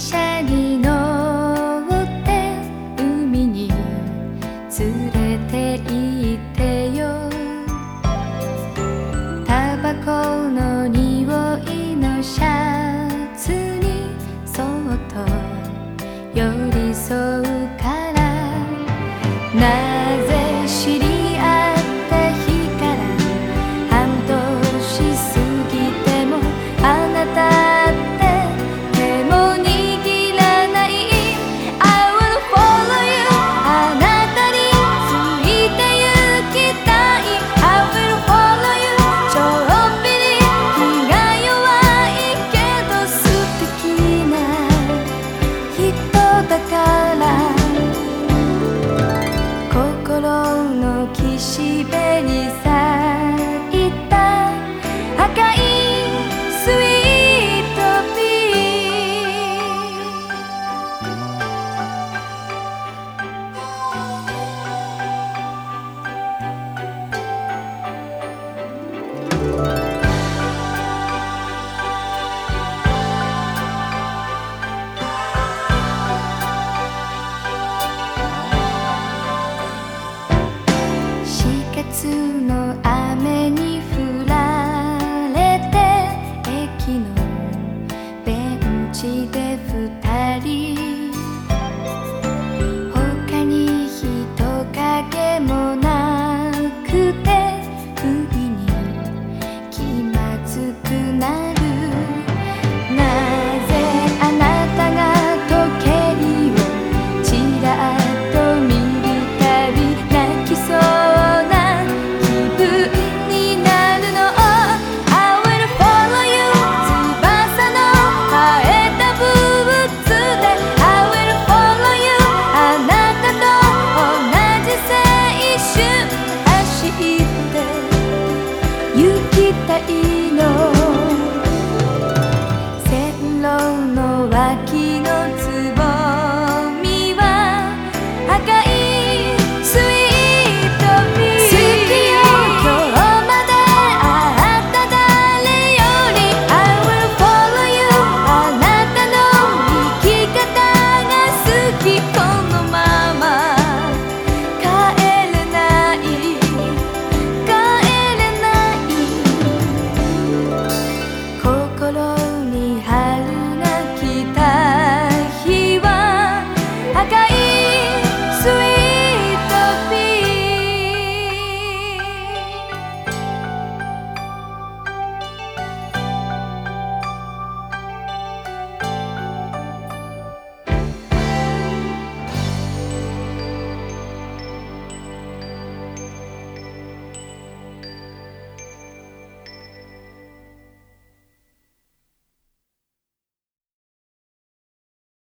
車に乗って海に連れて行ってよ。タバコの匂いのシャツにそっと寄り添うの岸辺に咲脇の強